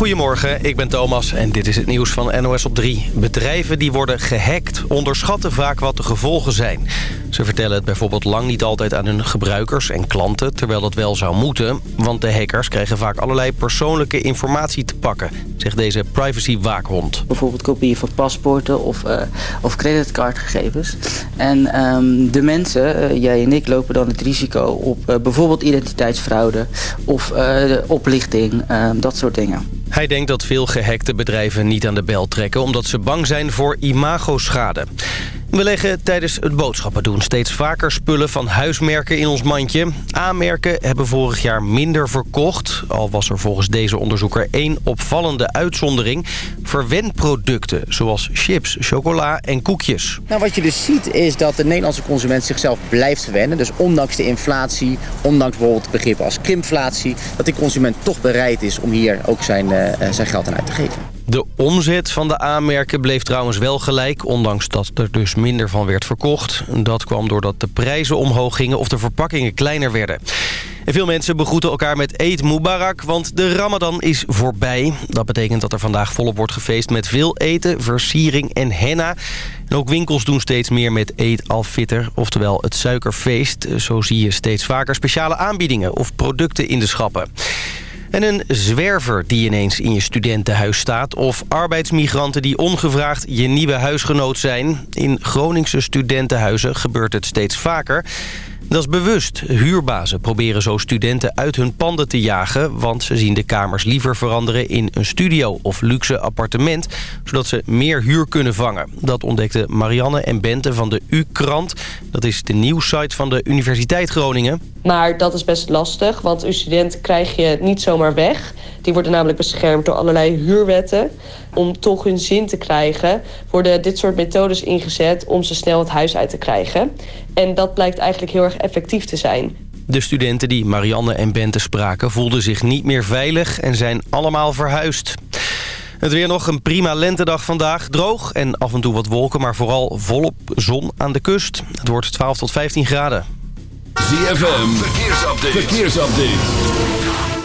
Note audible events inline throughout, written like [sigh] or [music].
Goedemorgen, ik ben Thomas en dit is het nieuws van NOS op 3. Bedrijven die worden gehackt onderschatten vaak wat de gevolgen zijn. Ze vertellen het bijvoorbeeld lang niet altijd aan hun gebruikers en klanten... terwijl dat wel zou moeten, want de hackers krijgen vaak allerlei persoonlijke informatie te pakken... zegt deze privacy-waakhond. Bijvoorbeeld kopieën van paspoorten of, uh, of creditcardgegevens. En um, de mensen, uh, jij en ik, lopen dan het risico op uh, bijvoorbeeld identiteitsfraude... of oplichting, dat soort dingen. Hij denkt dat veel gehackte bedrijven niet aan de bel trekken... omdat ze bang zijn voor imagoschade. We leggen tijdens het boodschappen doen steeds vaker spullen van huismerken in ons mandje. A-merken hebben vorig jaar minder verkocht. Al was er volgens deze onderzoeker één opvallende uitzondering. Verwendproducten zoals chips, chocola en koekjes. Nou, wat je dus ziet is dat de Nederlandse consument zichzelf blijft verwennen. Dus ondanks de inflatie, ondanks bijvoorbeeld begrippen als krimflatie... dat die consument toch bereid is om hier ook zijn, uh, zijn geld aan uit te geven. De omzet van de aanmerken bleef trouwens wel gelijk... ondanks dat er dus minder van werd verkocht. Dat kwam doordat de prijzen omhoog gingen of de verpakkingen kleiner werden. En veel mensen begroeten elkaar met Eid Mubarak, want de Ramadan is voorbij. Dat betekent dat er vandaag volop wordt gefeest met veel eten, versiering en henna. En ook winkels doen steeds meer met Eid al-Fitr, oftewel het suikerfeest. Zo zie je steeds vaker speciale aanbiedingen of producten in de schappen. En een zwerver die ineens in je studentenhuis staat... of arbeidsmigranten die ongevraagd je nieuwe huisgenoot zijn. In Groningse studentenhuizen gebeurt het steeds vaker... Dat is bewust. Huurbazen proberen zo studenten uit hun panden te jagen... want ze zien de kamers liever veranderen in een studio of luxe appartement... zodat ze meer huur kunnen vangen. Dat ontdekte Marianne en Bente van de U-krant. Dat is de nieuwssite van de Universiteit Groningen. Maar dat is best lastig, want een student krijg je niet zomaar weg. Die worden namelijk beschermd door allerlei huurwetten. Om toch hun zin te krijgen worden dit soort methodes ingezet... om ze snel het huis uit te krijgen. En dat blijkt eigenlijk heel erg effectief te zijn. De studenten die Marianne en Bente spraken voelden zich niet meer veilig... en zijn allemaal verhuisd. Het weer nog een prima lentedag vandaag. Droog en af en toe wat wolken, maar vooral volop zon aan de kust. Het wordt 12 tot 15 graden. ZFM, verkeersupdate. verkeersupdate.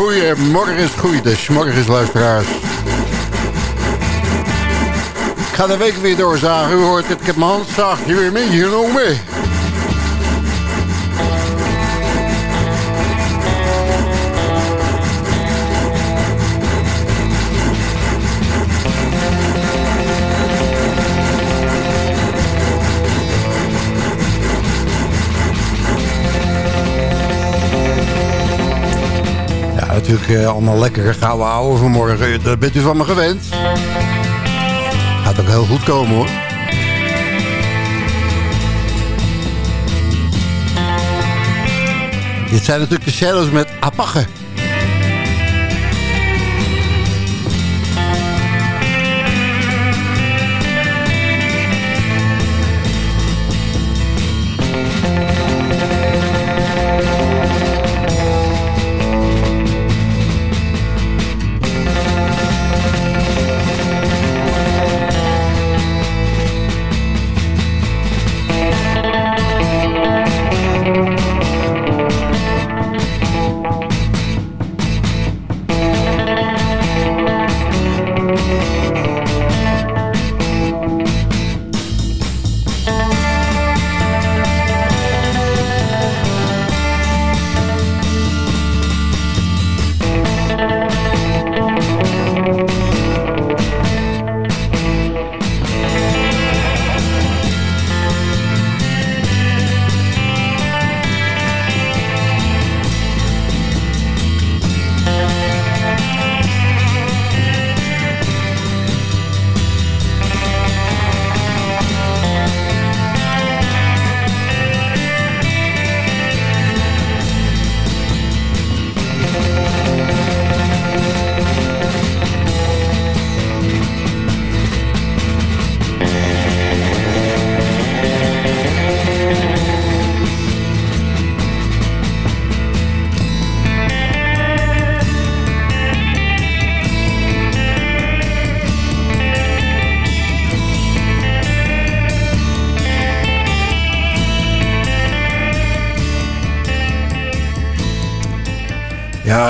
Goedemorgen, is luisteraars. Ik ga de week weer doorzagen. U hoort het, ik heb mijn handzaag hier weer meegenomen. Natuurlijk uh, allemaal lekker we houden vanmorgen. Dat bent u van me gewend. Gaat ook heel goed komen hoor. Dit zijn natuurlijk de Shadows met Apache.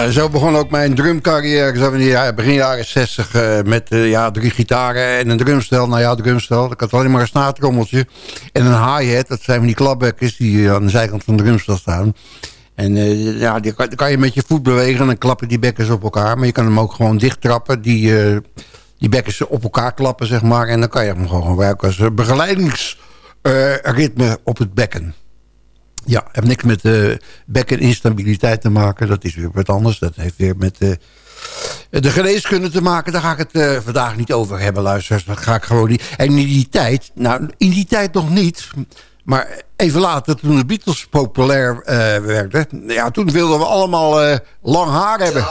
Ja, zo begon ook mijn drumcarrière. Zo in de begin jaren 60 uh, met uh, ja, drie gitaren en een drumstel. Nou ja, drumstel. Ik had alleen maar een snaatrommeltje en een hi-hat. Dat zijn van die klapbekkers die aan de zijkant van de drumstel staan. En uh, ja, die kan, kan, je met je voet bewegen en dan klappen die bekkers op elkaar. Maar je kan hem ook gewoon dicht trappen. Die, die bekkers op elkaar klappen, zeg maar. En dan kan je hem gewoon gebruiken als begeleidingsritme op het bekken. Ja, heeft niks met uh, bekkeninstabiliteit te maken. Dat is weer wat anders. Dat heeft weer met uh, de geneeskunde te maken. Daar ga ik het uh, vandaag niet over hebben, luisteraars. Dat ga ik gewoon niet. En in die tijd, nou, in die tijd nog niet. Maar even later, toen de Beatles populair werden... Ja, toen wilden we allemaal lang haar hebben.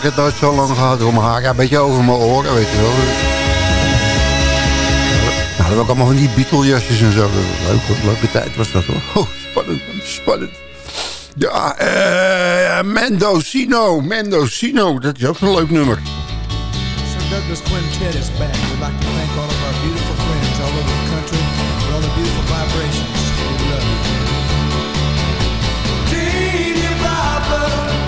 Ik het nooit zo lang gehad door mijn haar. Ja, een beetje over mijn oren, weet je wel. Nou, dat was allemaal van die Beatlejasjes en zo. Leuke, leuke tijd was dat hoor. Oh, spannend, spannend. Ja, eh, Mendocino, Mendocino, dat is ook een leuk nummer. Sir Douglas Quintet is back. We'd like to thank all of our beautiful friends all over the country for all the beautiful vibrations. We love you. Ja,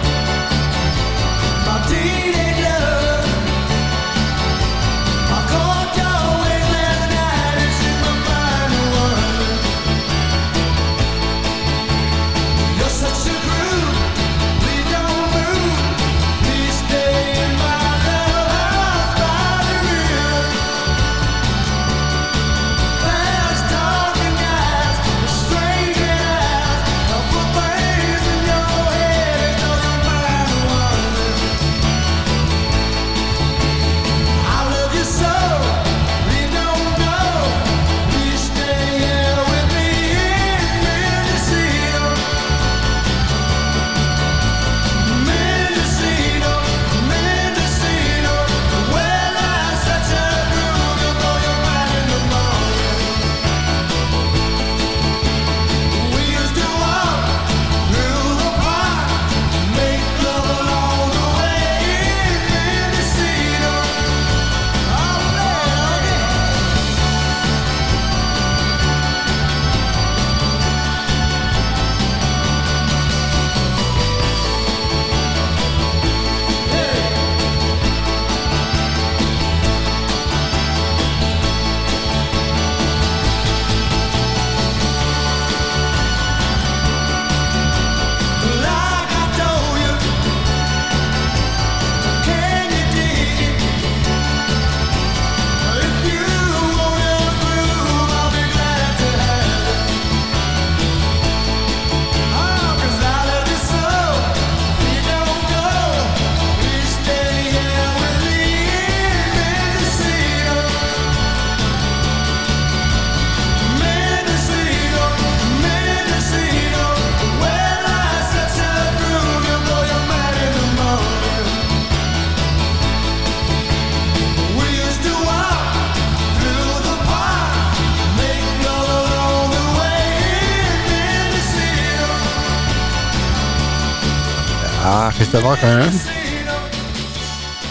gezellig hè?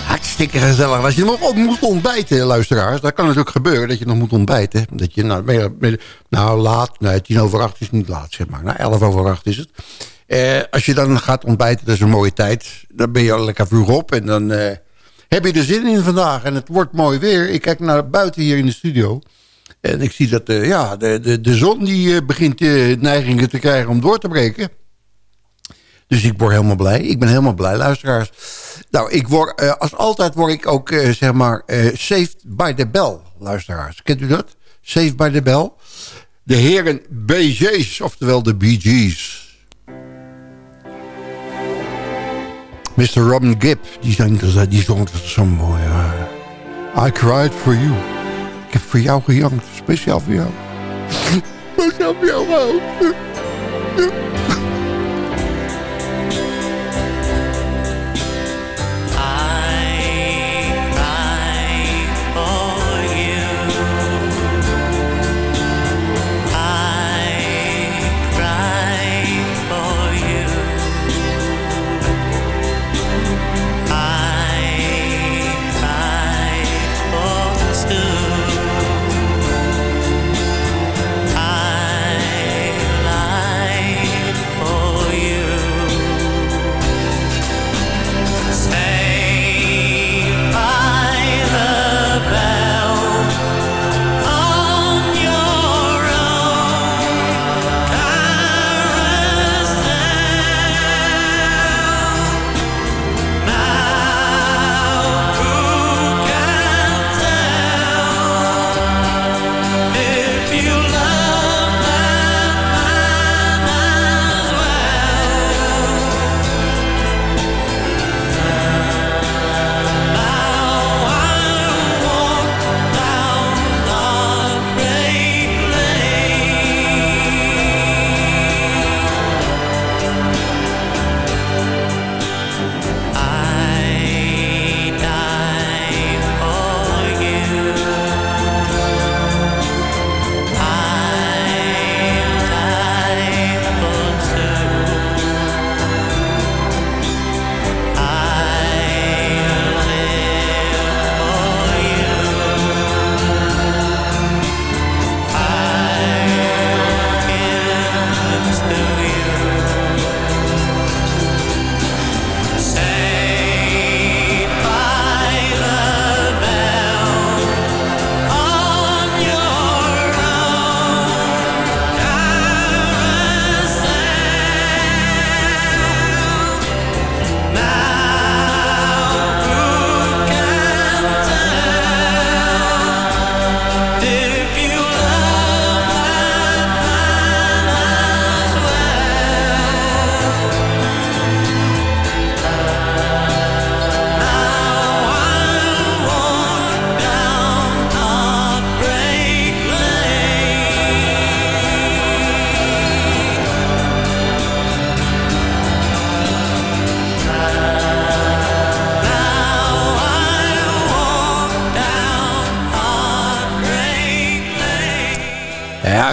Hartstikke gezellig. Als je nog op moet ontbijten, luisteraars. Dat kan natuurlijk gebeuren, dat je nog moet ontbijten. Dat je, nou, meer, nou laat, nee, tien over acht is niet laat, zeg maar. Nou, elf over acht is het. Eh, als je dan gaat ontbijten, dat is een mooie tijd. Dan ben je al lekker vroeg op en dan eh, heb je er zin in vandaag. En het wordt mooi weer. Ik kijk naar buiten hier in de studio. En ik zie dat uh, ja, de, de, de zon die uh, begint uh, neigingen te krijgen om door te breken. Dus ik word helemaal blij. Ik ben helemaal blij, luisteraars. Nou, ik word, als altijd word ik ook, zeg maar, saved by the bell, luisteraars. Kent u dat? Saved by the bell. De heren BJ's, oftewel de BG's. Mr. Robin Gibb, die, zong, die zong het zo mooi. I cried for you. Ik heb voor jou gejankt. Speciaal voor jou. [laughs] Speciaal voor jou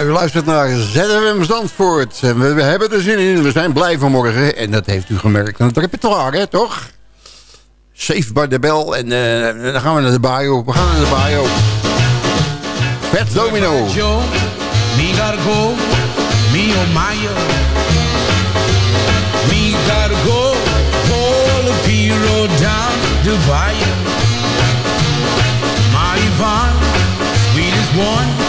u luistert naar ZFM Zandvoort. En we, hebben er zin in. We zijn blij vanmorgen. En dat heeft u gemerkt aan het repertoire, hè, toch? Safe by the bell. En uh, dan gaan we naar de bio. We gaan naar de bio. Pet Domino. Joe, me gotta go. Me oh my Me gotta go. Pull the P-road down the bayou. My Yvonne, sweetest one.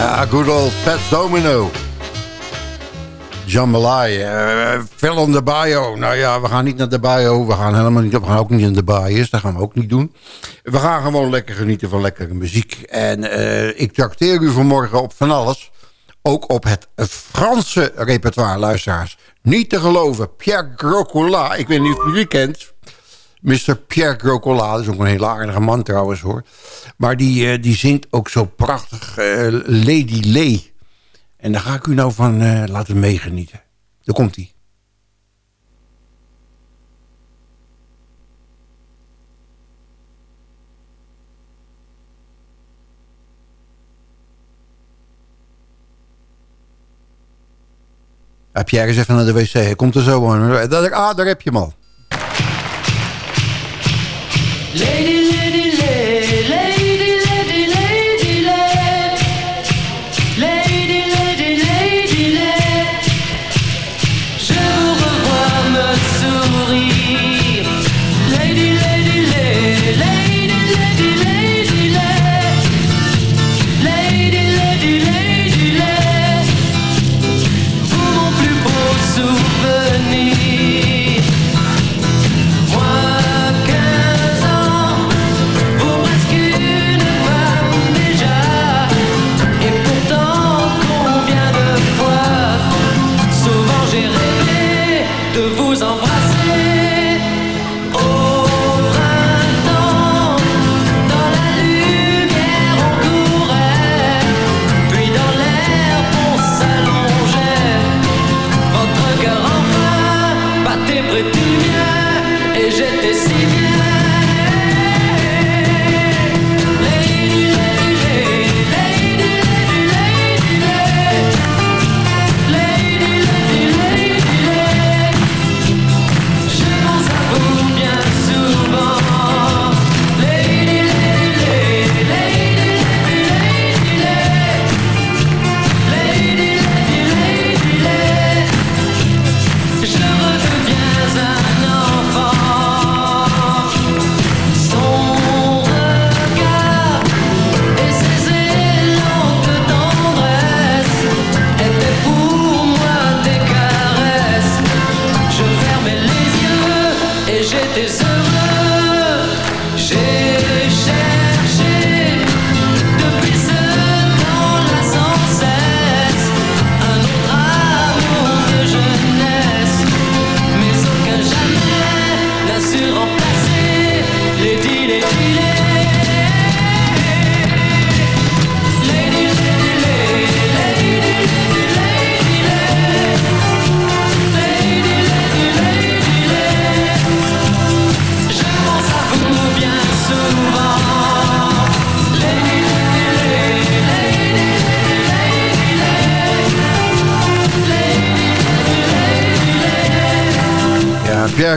Ja, good old Pat Domino. Jambalaya. Uh, Phil on the bio. Nou ja, we gaan niet naar de bio. We gaan helemaal niet op. We gaan ook niet in de bios. Dat gaan we ook niet doen. We gaan gewoon lekker genieten van lekkere muziek. En uh, ik trakteer u vanmorgen op van alles. Ook op het Franse repertoire, luisteraars. Niet te geloven. Pierre Grocola. Ik weet niet of u die kent. Mr. Pierre Grocola. Dat is ook een hele aardige man trouwens hoor. Maar die, uh, die zingt ook zo prachtig. Lady Lee. En daar ga ik u nou van uh, laten meegenieten. Daar komt hij. Heb jij eens even naar de wc? Hij komt er zo aan. Ah, daar heb je hem al.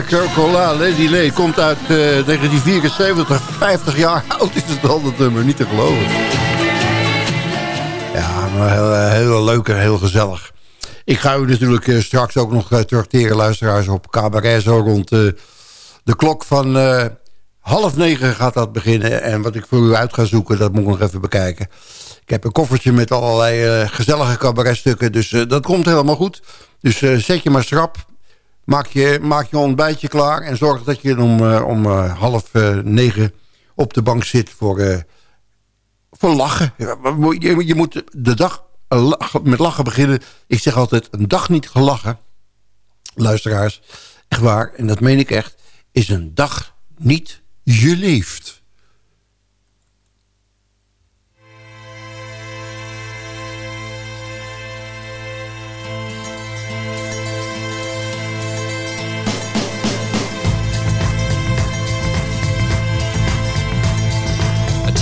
Pierre Cola, Lady Lee, komt uit uh, 1974. 50 jaar [laughs] oud is het al, dat nummer. Niet te geloven. Ja, maar heel, heel leuk en heel gezellig. Ik ga u natuurlijk uh, straks ook nog uh, luisteraars, op cabaret. Zo rond de klok van half negen gaat dat beginnen. En wat ik voor u uit ga zoeken, dat moet ik nog even bekijken. Ik heb een koffertje met allerlei gezellige cabaretstukken. Dus dat komt helemaal goed. Dus zet je maar schrap. Maak je, maak je ontbijtje klaar en zorg dat je om, uh, om uh, half uh, negen op de bank zit voor, voor lachen. Je, je, moet de dag met lachen beginnen. Ik zeg altijd, een dag niet gelachen, luisteraars, echt waar, en dat meen ik echt, is een dag niet je leeft.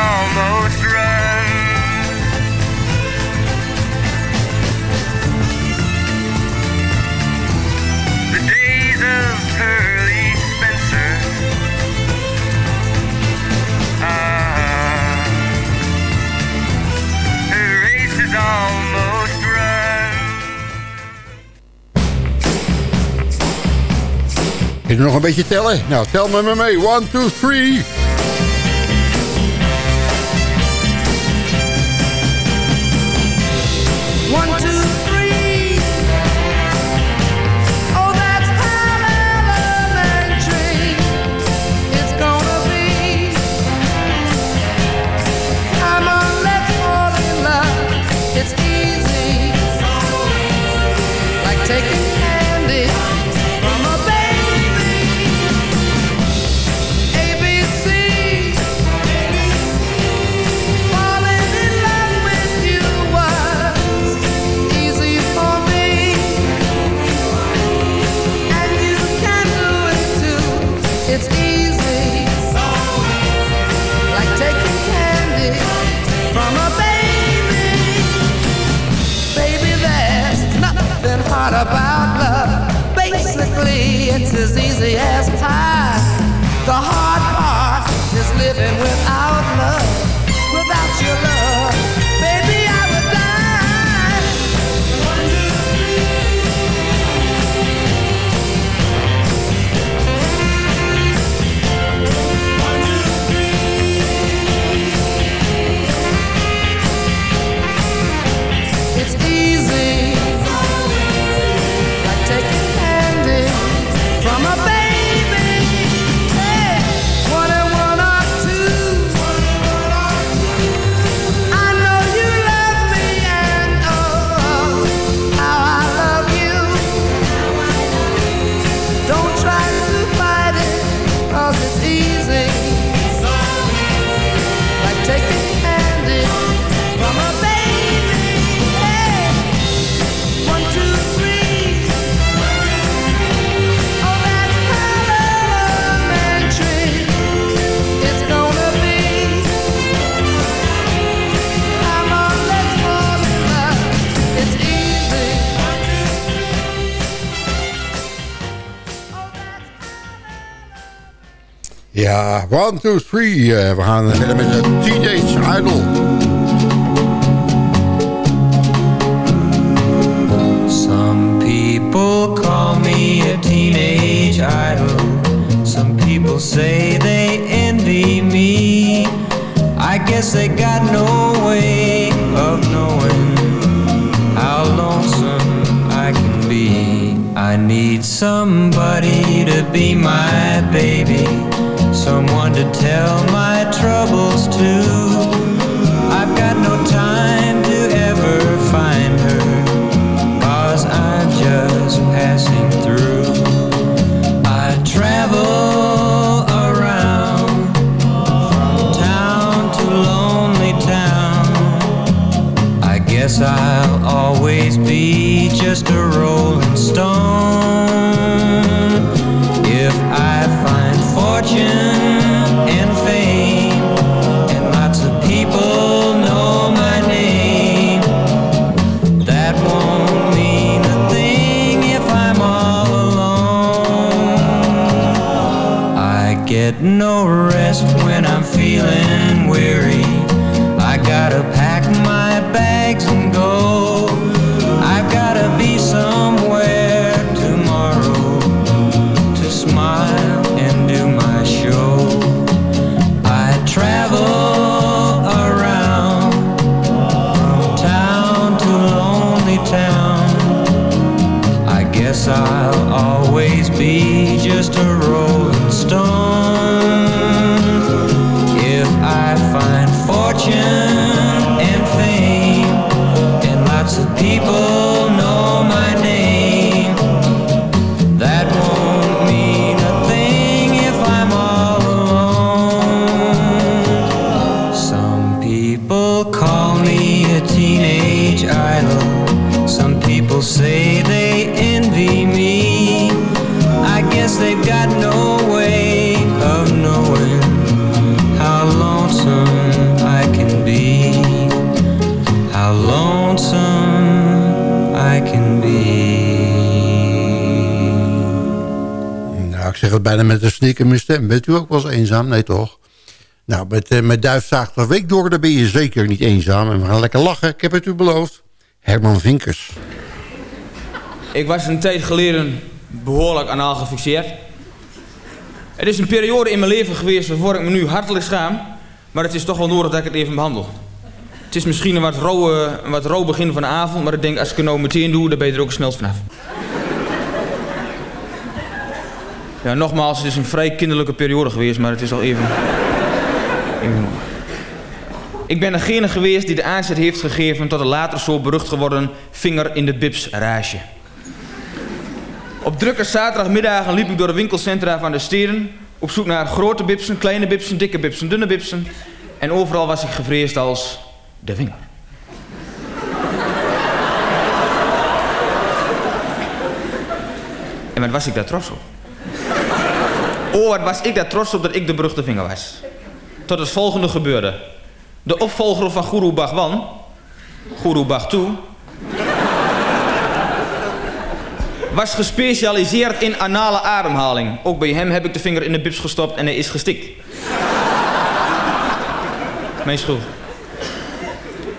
Almost run. The days of Pearly Spencer. Ah, the race is almost run. Kun je nog een beetje tellen? Nou, tel me maar mee. 1, 2, 3. Ja, 1, 2, 3. Eh, we gaan verder met de Teenage Idol. Some people call me a teenage idol. Some people say they envy me. I guess they got no way of knowing how lonesome I can be. I need somebody to be my baby, someone to tell my troubles to. I've got no time to ever find her, cause I'm just passing through. I travel around from town to lonely town. I guess I'll always be just a rolling stone. If I find fortune get no rest when I'm feeling weary. I gotta pack my bags and go. I've gotta be somewhere tomorrow to smile and do my show. I travel around from town to lonely town. I guess I'll always be just a rolling stone. Bijna met een snik in mijn stem. Bent u ook wel eens eenzaam? Nee, toch? Nou, met, eh, met Duifzaag de week door, daar ben je zeker niet eenzaam. En we gaan lekker lachen, ik heb het u beloofd. Herman Vinkers. Ik was een tijd geleden behoorlijk anaal gefixeerd. Het is een periode in mijn leven geweest waarvoor ik me nu hartelijk schaam. Maar het is toch wel nodig dat ik het even behandel. Het is misschien een wat rauw, wat rauw begin van de avond, maar ik denk als ik het nou meteen doe, dan ben je er ook snel vanaf. Ja, nogmaals, het is een vrij kinderlijke periode geweest, maar het is al even... Ik ben degene geweest die de aanzet heeft gegeven tot de later zo berucht geworden vinger in de bips rage. Op drukke zaterdagmiddagen liep ik door de winkelcentra van de steden op zoek naar grote bipsen, kleine bipsen, dikke bipsen, dunne bipsen. En overal was ik gevreesd als de vinger. En wat was ik daar trots op? Oh, wat was ik daar trots op dat ik de beruchte vinger was. Tot het volgende gebeurde. De opvolger van Guru Bhagwan, Guru Bhaktu, was gespecialiseerd in anale ademhaling. Ook bij hem heb ik de vinger in de bips gestopt en hij is gestikt. Mijn schuld.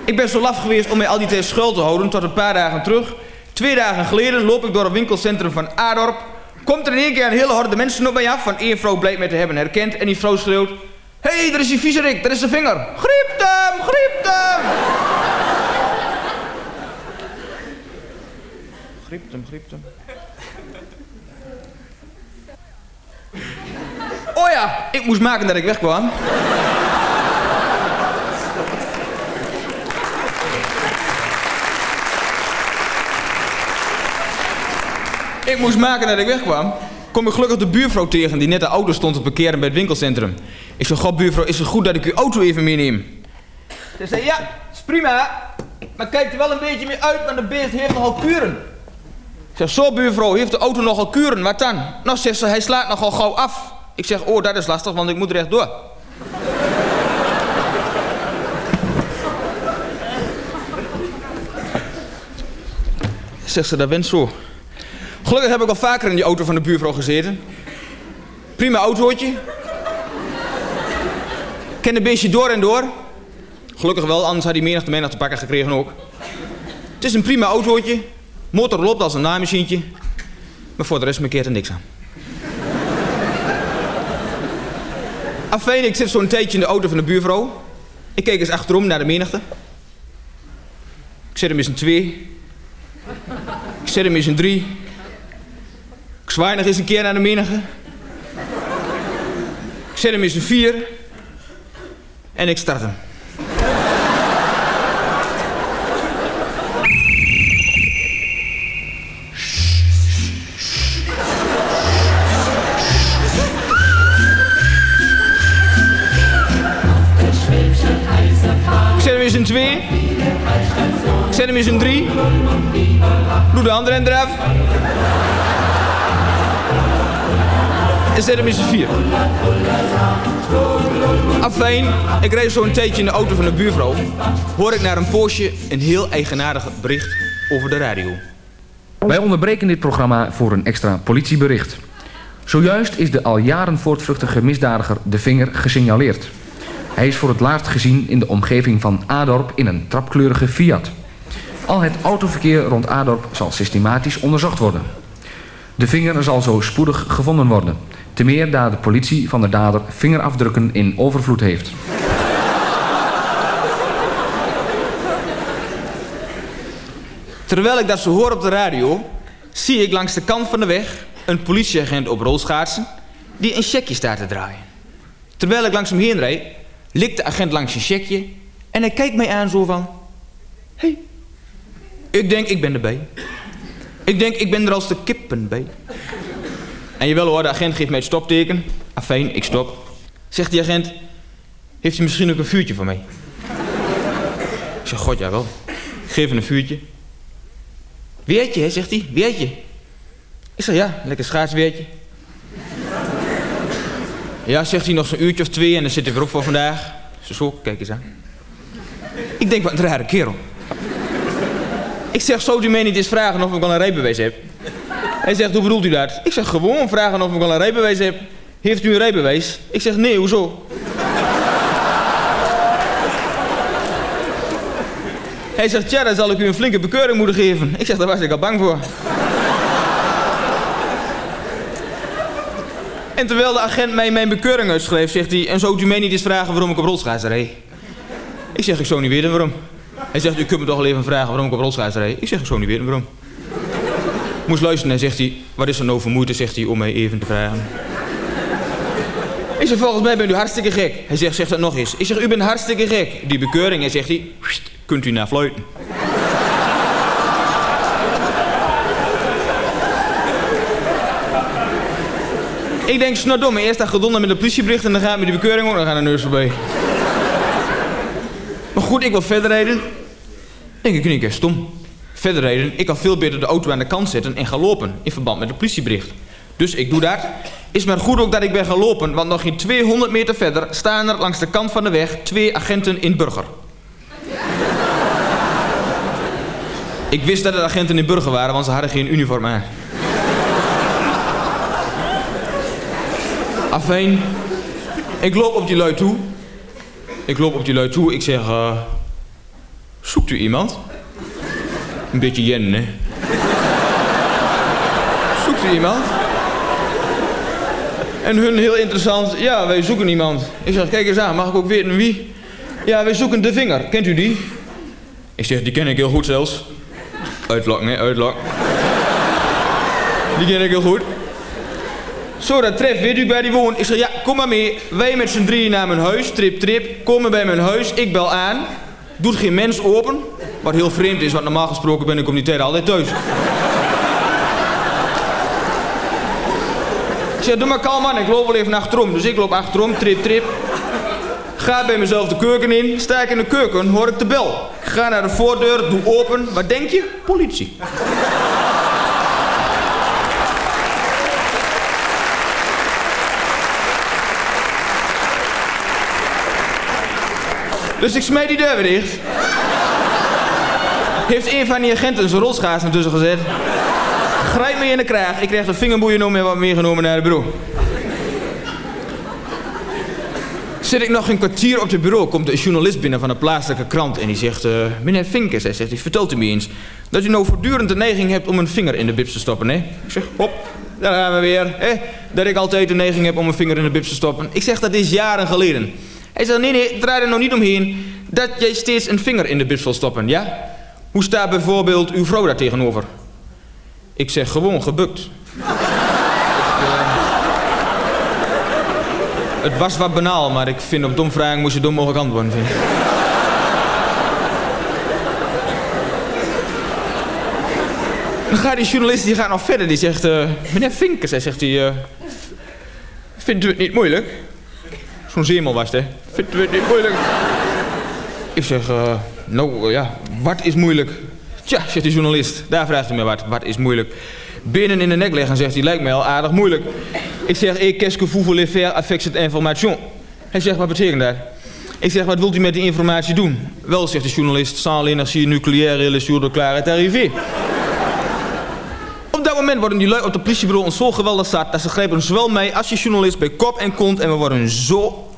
Ik ben zo laf geweest om mij al die tijd schuil te houden tot een paar dagen terug. Twee dagen geleden loop ik door het winkelcentrum van Adorp. Komt er in één keer een hele horde mensen op mij af. Van één vrouw blijkt mij te hebben herkend. En die vrouw schreeuwt... Hé, hey, daar is die viezerik, daar is de vinger. Griep hem, griep hem. Griep hem, griep hem. Oh ja, ik moest maken dat ik wegkwam. Ik moest maken dat ik wegkwam. Kom ik gelukkig de buurvrouw tegen die net de auto stond te parkeren bij het winkelcentrum. Ik zei, god buurvrouw, is het goed dat ik uw auto even meeneem? Ze zei, ja, is prima. Maar kijk er wel een beetje mee uit, want de beest heeft nogal kuren. Ik zeg, zo buurvrouw, heeft de auto nogal kuren, wat dan? Nou, zegt ze, hij slaat nogal gauw af. Ik zeg, oh, dat is lastig, want ik moet rechtdoor. Zegt ze, dat went zo. Gelukkig heb ik al vaker in die auto van de buurvrouw gezeten. Prima autootje. Ken een beestje door en door. Gelukkig wel, anders had hij menig te menig te pakken gekregen ook. Het is een prima autootje. Motor loopt als een naaimachientje. Maar voor de rest markeert er niks aan. Afijn, ik zit zo'n tijdje in de auto van de buurvrouw. Ik keek eens achterom naar de menigte. Ik zet hem eens een twee. Ik zet hem eens een drie. Zwaai nog eens een keer naar de menige. Ik zet hem eens een vier. En ik start hem. Ik zet hem eens een twee. Ik zet hem eens een drie. Doe de andere end eraf. En zet hem eens een vier. Afijn, ik reed zo een tijdje in de auto van de buurvrouw. Hoor ik naar een poosje een heel eigenaardig bericht over de radio. Wij onderbreken dit programma voor een extra politiebericht. Zojuist is de al jaren voortvluchtige misdadiger De Vinger gesignaleerd. Hij is voor het laatst gezien in de omgeving van Adorp in een trapkleurige Fiat. Al het autoverkeer rond Adorp zal systematisch onderzocht worden. De vinger zal zo spoedig gevonden worden. Te meer daar de politie van de dader vingerafdrukken in overvloed heeft. Terwijl ik dat zo hoor op de radio, zie ik langs de kant van de weg een politieagent op rolschaatsen die een checkje staat te draaien. Terwijl ik langs hem heen rijd, likt de agent langs zijn checkje en hij kijkt mij aan zo van... Hey, ik denk ik ben erbij. Ik denk ik ben er als de kippen bij. En jawel hoor, de agent geeft mij het stopteken. Afijn, ik stop. Zegt die agent, heeft u misschien ook een vuurtje voor mij? Ik zeg, god jawel. Ik geef hem een vuurtje. Weertje, zegt hij. Weertje. Ik zeg, ja, lekker schaatsweertje. Ja, zegt hij nog zo'n uurtje of twee en dan zit ik er ook voor vandaag. Zo, zo, kijk eens aan. Ik denk, wat een rare kerel. Ik zeg, zou u mij niet eens vragen of ik al een rijbewijs heb? Hij zegt, hoe bedoelt u dat? Ik zeg, gewoon vragen of ik al een rijbewijs heb. Heeft u een rijbewijs? Ik zeg, nee, hoezo? Hij zegt, tja, dan zal ik u een flinke bekeuring moeten geven. Ik zeg, daar was ik al bang voor. En terwijl de agent mij mijn bekeuring uitschreef, zegt hij... En zou u mij niet eens vragen waarom ik op rolschaats rijd? Ik zeg, ik zou niet weten waarom. Hij zegt, u kunt me toch wel even vragen waarom ik op rolschaats rijd? Ik zeg, ik zou niet weten waarom. Moest luisteren en zegt hij... Wat is er nou voor moeite, zegt hij, om mij even te vragen? Ik zeg, volgens mij bent u hartstikke gek. Hij zegt, zeg dat nog eens. Ik zeg, u bent hartstikke gek. Die bekeuring, en zegt hij... Kunt u naar fluiten? Ik denk, snardomme, eerst dat gedonder met de politiebericht... en dan gaat met die bekeuring ook nog aan de neus voorbij. Maar goed, ik wil verder rijden. Denk ik, niet, stom. Verder rijden, ik kan veel beter de auto aan de kant zetten en gaan lopen... in verband met het politiebericht. Dus ik doe dat. Is maar goed ook dat ik ben gaan lopen... want nog geen 200 meter verder staan er langs de kant van de weg... twee agenten in burger. [laughs] ik wist dat het agenten in burger waren, want ze hadden geen uniform aan. Afijn, ik loop op die lui toe. Ik loop op die lui toe. Ik zeg, uh, zoekt u iemand? Een beetje jen, hè? Zoekt u iemand? En hun heel interessant, ja, wij zoeken iemand. Ik zeg, kijk eens aan, mag ik ook weten wie? Ja, wij zoeken de vinger. Kent u die? Ik zeg, die ken ik heel goed zelfs. Uitlok, nee, uitlok. Die ken ik heel goed. Zo, dat treft, weet u bij die woont? Ik zeg, ja, kom maar mee. Wij met z'n drieën naar mijn huis, trip, trip. Komen bij mijn huis, ik bel aan. Doet geen mens open. Wat heel vreemd is, want normaal gesproken ben ik om die tijd altijd thuis. Ik zeg, doe maar kalm man, ik loop wel even achterom. Dus ik loop achterom, trip, trip. Ga bij mezelf de keuken in. Sta ik in de keuken, hoor ik de bel. Ga naar de voordeur, doe open. Wat denk je? Politie. Dus ik smijt die deur weer dicht. Heeft een van die agenten zijn rolschaats ertussen gezet. Grijp me in de kraag. Ik krijg de vingerboeien om en wat meegenomen naar het bureau. Zit ik nog een kwartier op het bureau, komt de journalist binnen van een plaatselijke krant en die zegt... Uh, meneer Vinkers, hij zegt, vertelt u me eens dat u nou voortdurend de neiging hebt om een vinger in de bips te stoppen, hè? Ik zeg, hop, daar gaan we weer, hè? Dat ik altijd de neiging heb om een vinger in de bips te stoppen. Ik zeg, dat is jaren geleden. Hij zegt, nee, nee, draai er nog niet omheen dat jij steeds een vinger in de bips wil stoppen, ja? Hoe staat bijvoorbeeld uw vrouw daar tegenover? Ik zeg, gewoon gebukt. Het was wat banaal, maar ik vind op dom vragen moest je dom mogelijk antwoorden vinden. Dan gaat die journalist die gaat nog verder. Die zegt, uh, meneer Vinkers, hij zegt hij, uh, vindt u het niet moeilijk? Zo'n zeemal was het, hè? Vindt u het niet moeilijk? Ik zeg, uh, nou ja, wat is moeilijk? Tja, zegt de journalist. Daar vraagt hij me wat. Wat is moeilijk? Binnen in de nek leggen, zegt hij, lijkt mij al aardig moeilijk. Ik zeg, ik qu'est-ce que vous voulez faire avec cette information? Hij zegt, wat betekent dat? Ik zeg, wat wilt u met die informatie doen? Wel, zegt de journalist, sans l'énergie nucléaire le jour de clarté arrivé. Op dat moment worden die lui op de politiebureau ons zo geweldig zat... dat ze grijpen zowel mij als je journalist bij kop en kont... en we worden zo...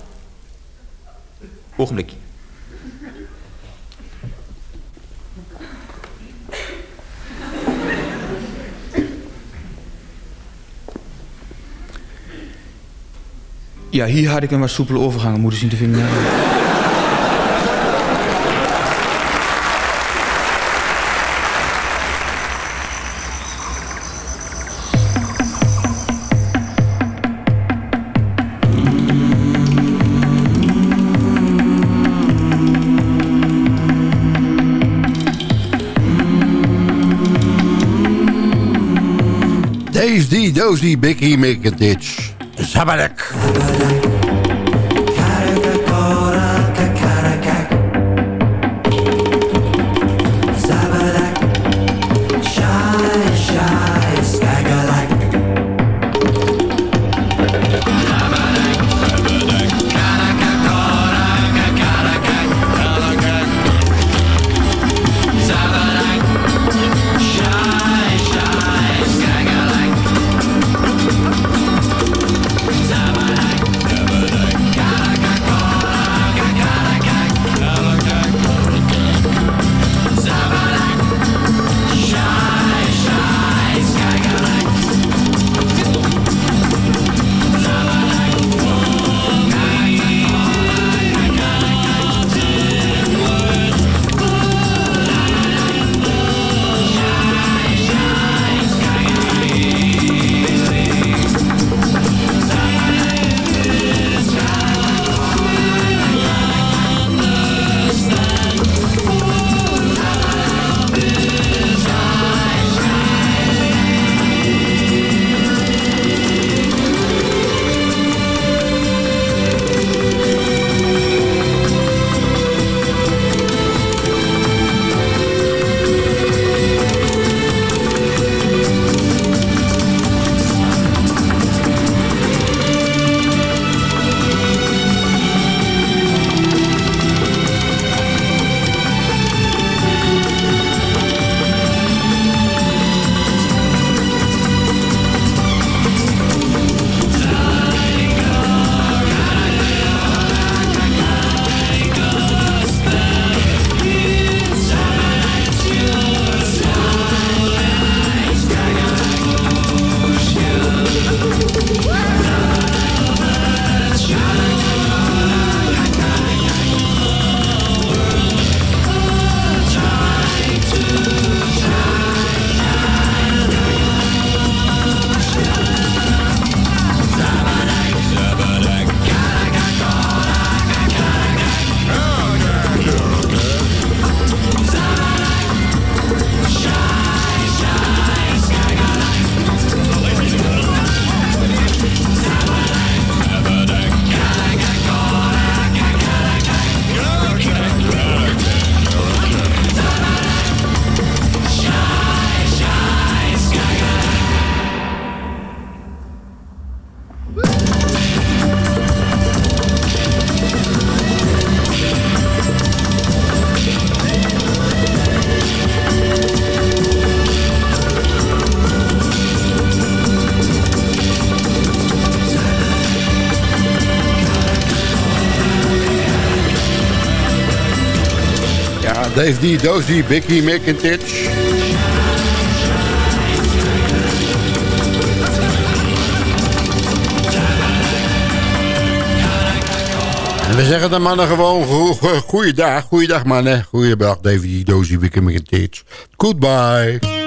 Ogenblikje. Ja, hier had ik een wat soepele overgang moeten zien te vinden. Dave D, Dozy, Biggie, Make a Ditch. Zabalek. Dave D, Dozy, Biggie, McIntitch. We zeggen de mannen gewoon go go goeiedag, goeiedag mannen. Goeiedag Davy, Dozy, Biggie, McIntitch. Goodbye.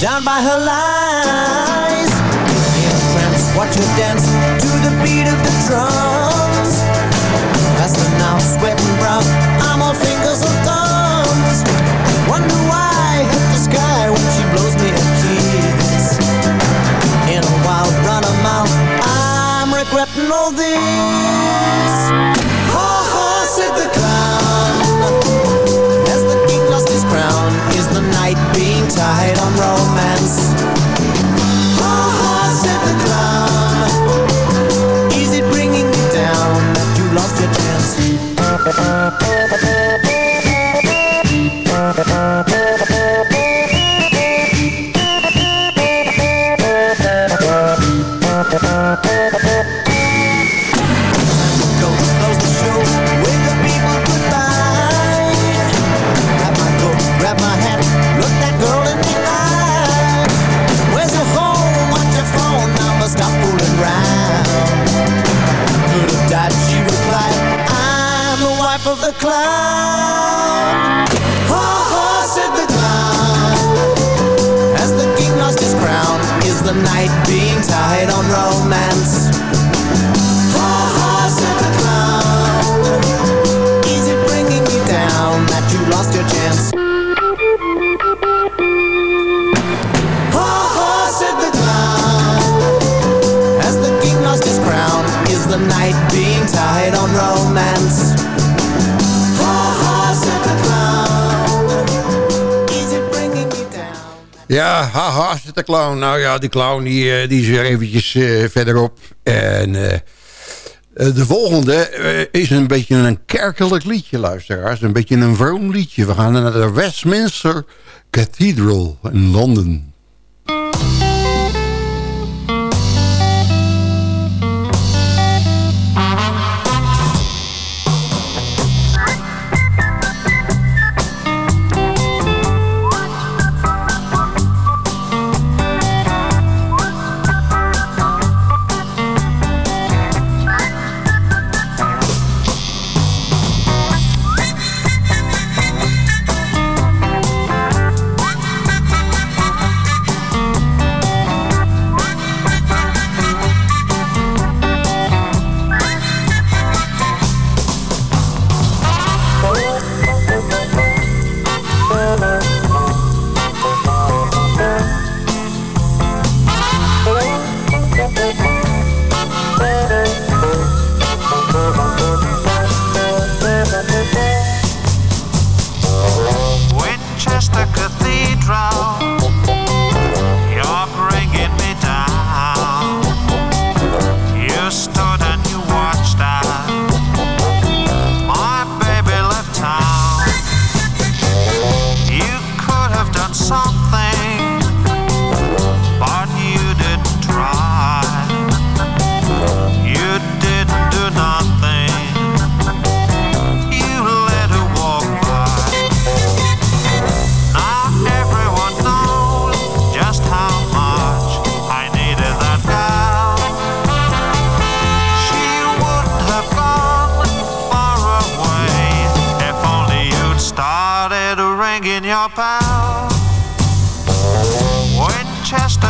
Down by her lies. A trance, watch her dance to the beat of the drums. Faster now, sweating brown, I'm all fingers and thumbs. Wonder why I hit the sky when she blows me a kiss. In a wild run of mouth, I'm regretting all this. Ha ha, said the clown. As the king lost his crown, is the night being tied on romance? Is the night being tied on romance? Ja, haha, zit de clown. Nou ja, die clown die, eh, die is weer eventjes eh, verderop. En eh, de volgende is een beetje een kerkelijk liedje, luisteraars. Een beetje een vroom liedje. We gaan naar de Westminster Cathedral in Londen. Manchester.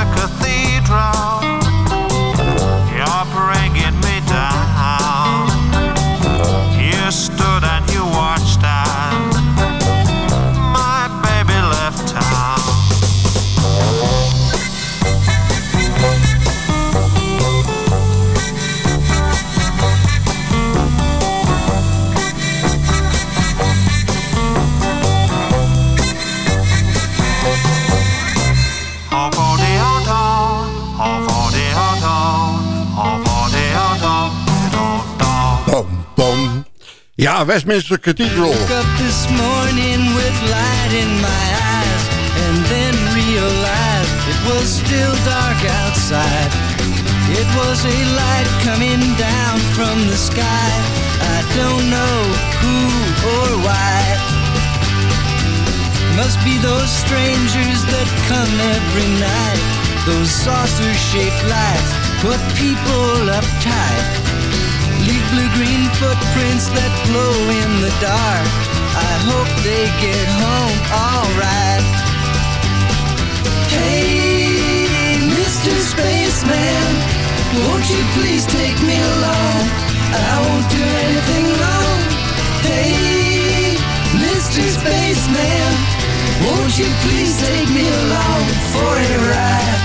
Then realized it was still dark outside. It was a light coming down from the sky. I don't know who or why. Must be those strangers that come every night. Those saucer-shaped lights put people uptight. Blue-green footprints that glow in the dark. I hope they get home alright. Hey, Mr. Spaceman, won't you please take me along? I won't do anything wrong. Hey, Mr. Spaceman, won't you please take me along for a ride?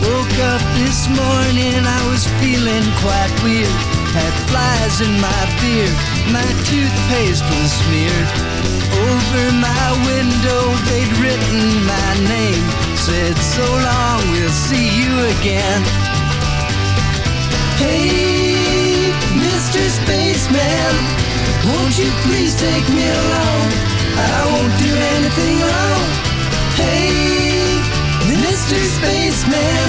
Woke up this morning, I was feeling quite weird. Had flies in my beard, my toothpaste was smeared. Over my window, they'd written my name. Said, so long, we'll see you again. Hey, Mr. Spaceman, won't you please take me along? I won't do anything wrong. Hey, Mr. Spaceman,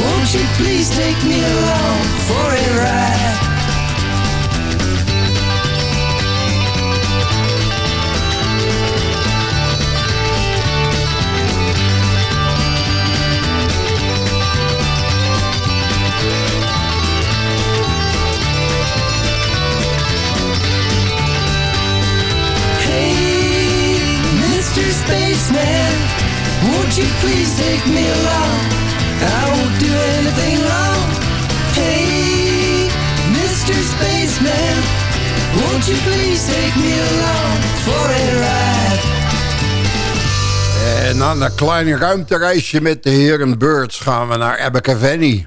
won't you please take me along for a ride? You please take me along? I won't do anything wrong. Hey, Mr. Spaceman, won't you please take me along for a ride? En na een klein ruimtereisje met de heren Birds gaan we naar Abergavenny.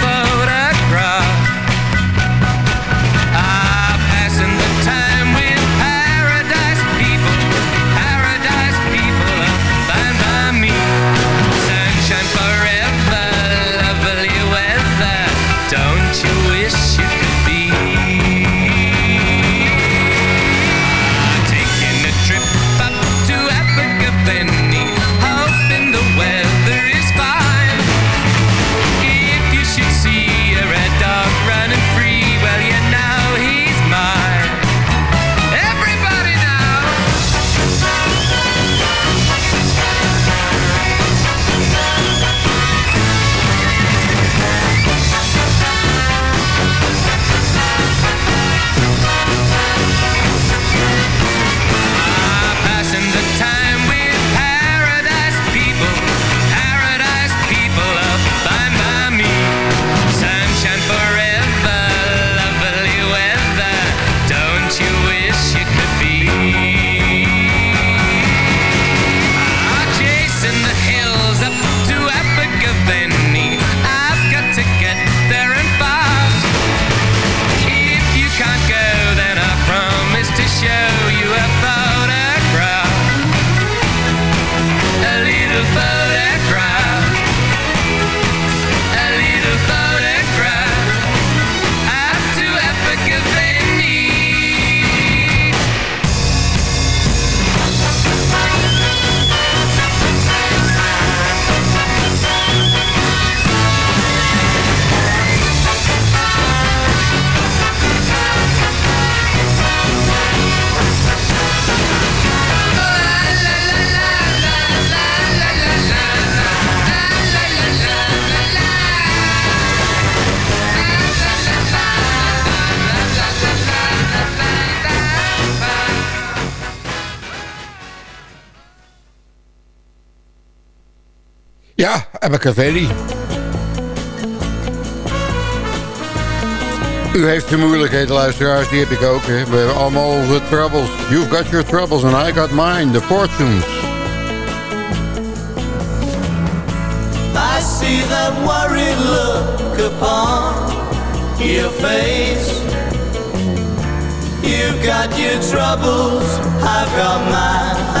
Ja, Abergavenny. U heeft de moeilijkheden, luisteraars, die heb ik ook. Hè. We hebben allemaal onze troubles. You've got your troubles and I got mine. The fortunes. I see that worried look upon your face. You've got your troubles, I've got mine.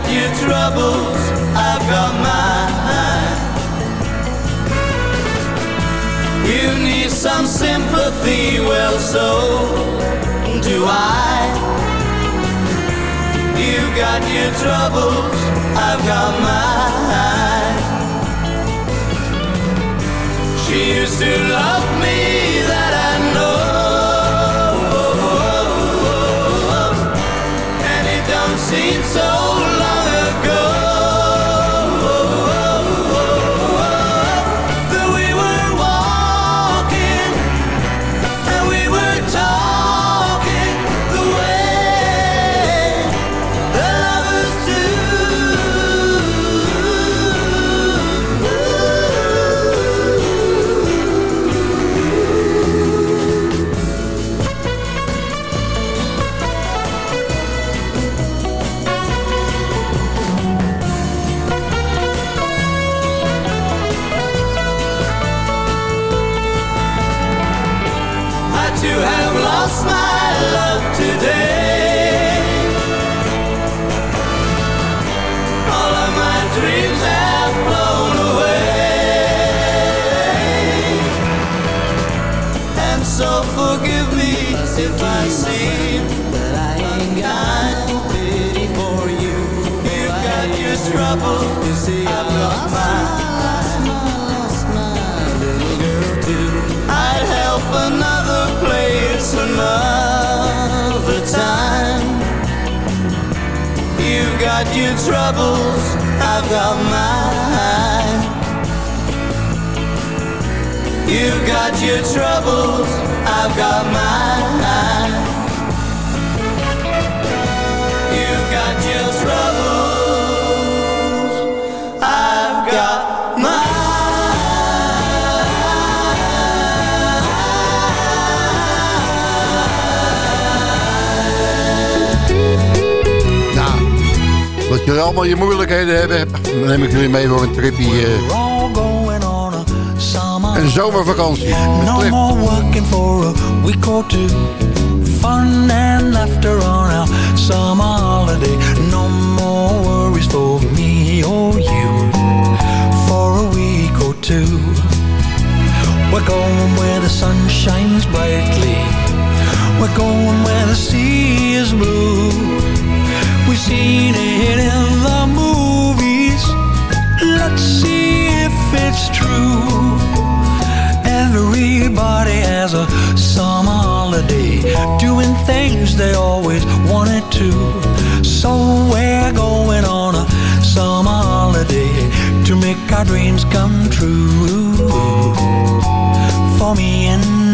Got your troubles, I've got mine. You need some sympathy, well, so do I. You've got your troubles, I've got mine. She used to love me, that I know. And it don't seem so dan neem ik jullie mee voor een tripje. eh, een zomervakantie. No more working for a week or two. Fun and laughter on our summer holiday. No more worries for me or you. For a week or two. We're going where the sun shines brightly. We're going where the sea is blue. We've seen it true. Everybody has a summer holiday, doing things they always wanted to. So we're going on a summer holiday to make our dreams come true. For me and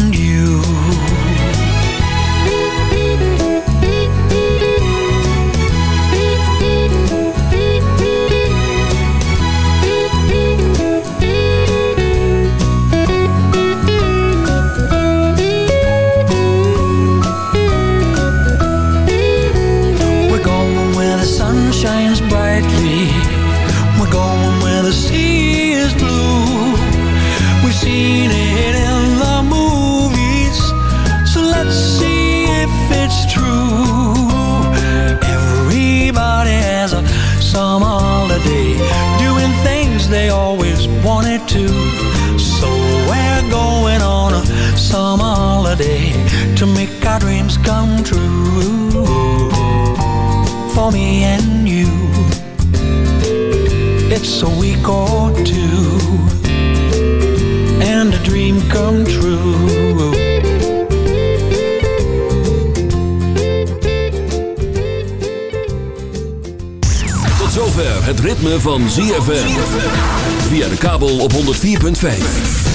summer holiday To make our dreams come true For me and you. It's a week or two And a dream come true. Tot zover het ritme van ZFM Via de kabel op 104.5